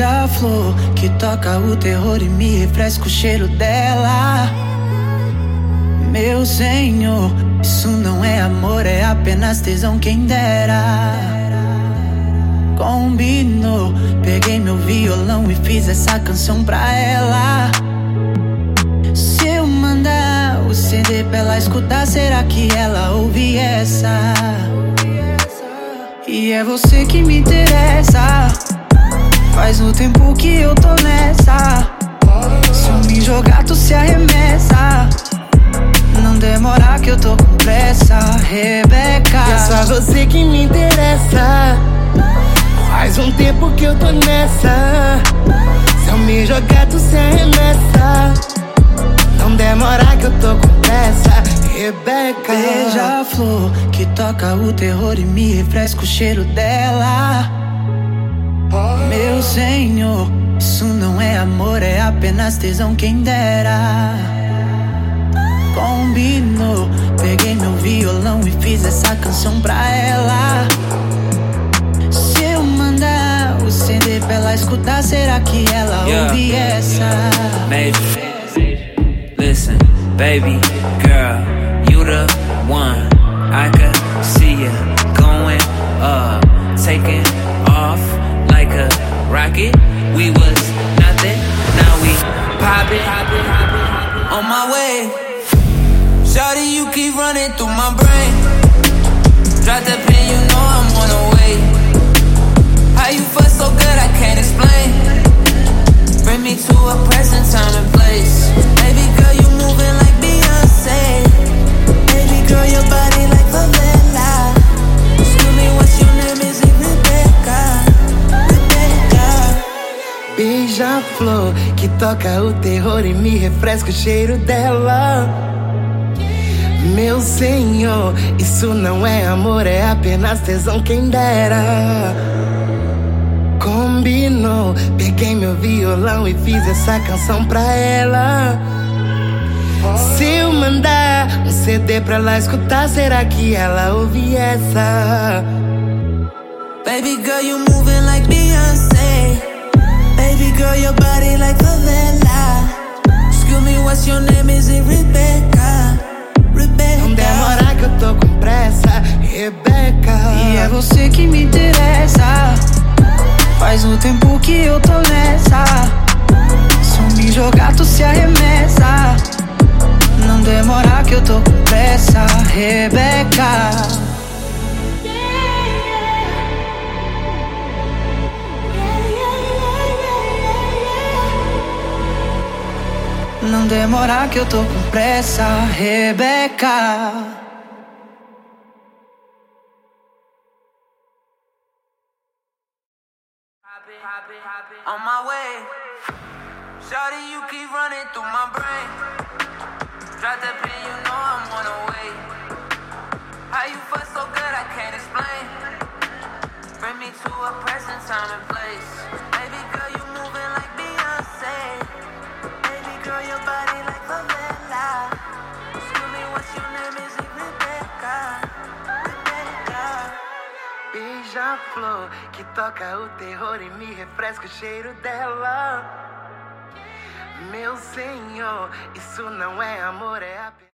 Beija-flor que toca o terror e me refresca o cheiro dela. Meu senhor, isso não é amor, é apenas tesão, quem dera. Combinou, peguei meu violão e fiz essa canção pra ela. Se eu mandar o CD pra ela escutar, será que ela ouve essa? E é você que me interessa. Faz um tempo que eu tô nessa. Se eu me jogar, tu se arremessa. Não demora que eu tô com pressa, Rebeca. É só você que me interessa. Faz um tempo que eu tô nessa. Se eu me jogar, tu se arremessa. Não demora que eu tô com pressa, Rebeca. Beija-flor que toca o terror e me refresca o cheiro dela. Meu senhor, isso não é amor, é apenas tesão, quem dera. Combinou, peguei meu violão e fiz essa canção pra ela. Se eu mandar o CD pra ela escutar, será que ela Yeah. ouve essa? Maybe. Listen, baby girl, you the one. I could see you On my way, Shawty, you keep running through my brain. Drop the pin, you know I'm Beija-flor que toca o terror e me refresca o cheiro dela. Meu senhor, isso não é amor, é apenas tesão, quem dera. Combinou, peguei meu violão e fiz essa canção pra ela. Se eu mandar um CD pra ela escutar, será que ela ouve essa? Baby girl, you moving like Beyonce. Girl, your body like favela. Excuse me, what's your name? Is it Rebecca? Rebecca. Não demora que eu tô com pressa, Rebeca. E é você que me interessa. Faz um tempo que eu tô nessa. Se me jogar, tu se arremessa. Não demora que eu tô com pressa, Rebeca. Não demora que eu tô com pressa, Rebeca. On my way. Shawty, you keep running through my brain. Drop the pin, you know I'm on the way. How you fuck so good, I can't explain. Bring me to a present time and place. Beija-flor que toca o terror e me refresca o cheiro dela. Meu senhor, isso não é amor, é apenas.